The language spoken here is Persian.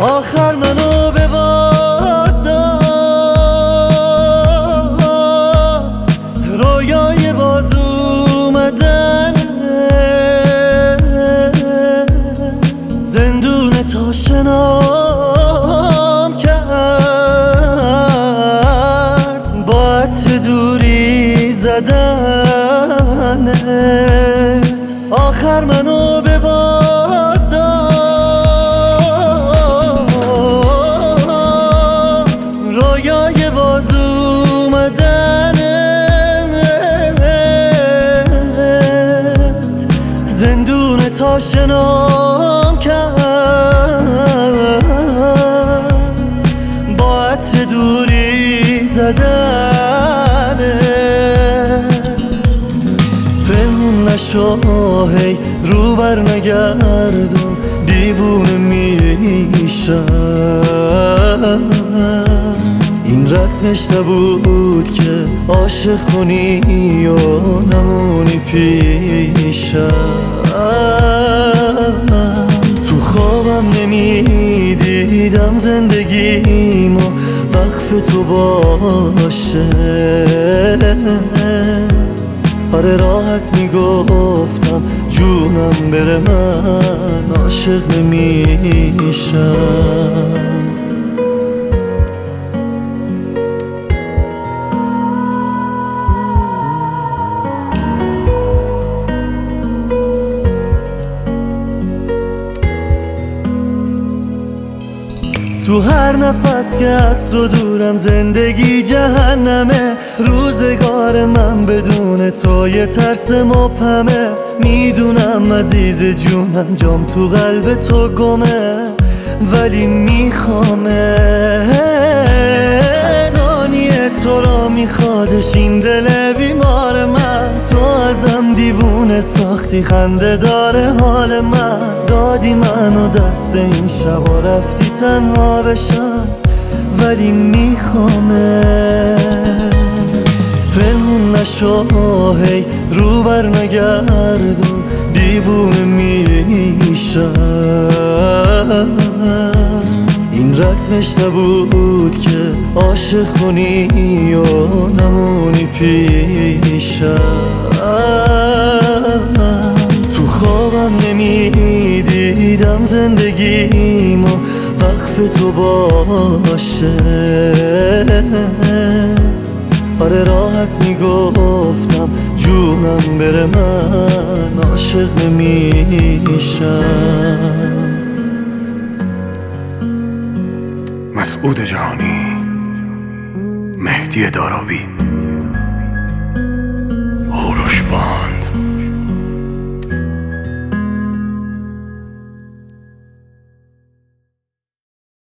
آخر منو به باد داد. رویای باز اومدن. زندون تا شنام کرد. با عطر دوری زدنت. آخر منو به زندون تا شنام کرد. با عطر دوری زدنت پنهون نشو هی رو بر نگردون. دیوونه میشم این رسمش نبود که عاشق کنی و نمونی پیشم. تو خوابم نمی‌دیدم زندگیمو وقف تو باشه. آره راحت می‌گفتم جونم بره من عاشق نمیشم. تو هر نفس که از تو دورم زندگی جهنمه. روزگار من بدون تو یه ترس مبهمه. می‌دونم عزیز جونم جام تو قلب تو گمه. ولی میخوامه. هر تو را میخوادش این دل دیوونه ساختی خنده داره حال من. دادی منو دست این شبا رفتی تنها بشم ولی میخوامه. پنهون نشو هی رو بر نگردون دیوونه میشم. این رسمش نبود که عاشق کنی و نمونی پیشم. می‌دیدم زندگی و وقف تو باشه. آره راحت می‌گفتم جونم بره من عاشق نمیشم. مسعود جهانی مهدی داراوی هوروش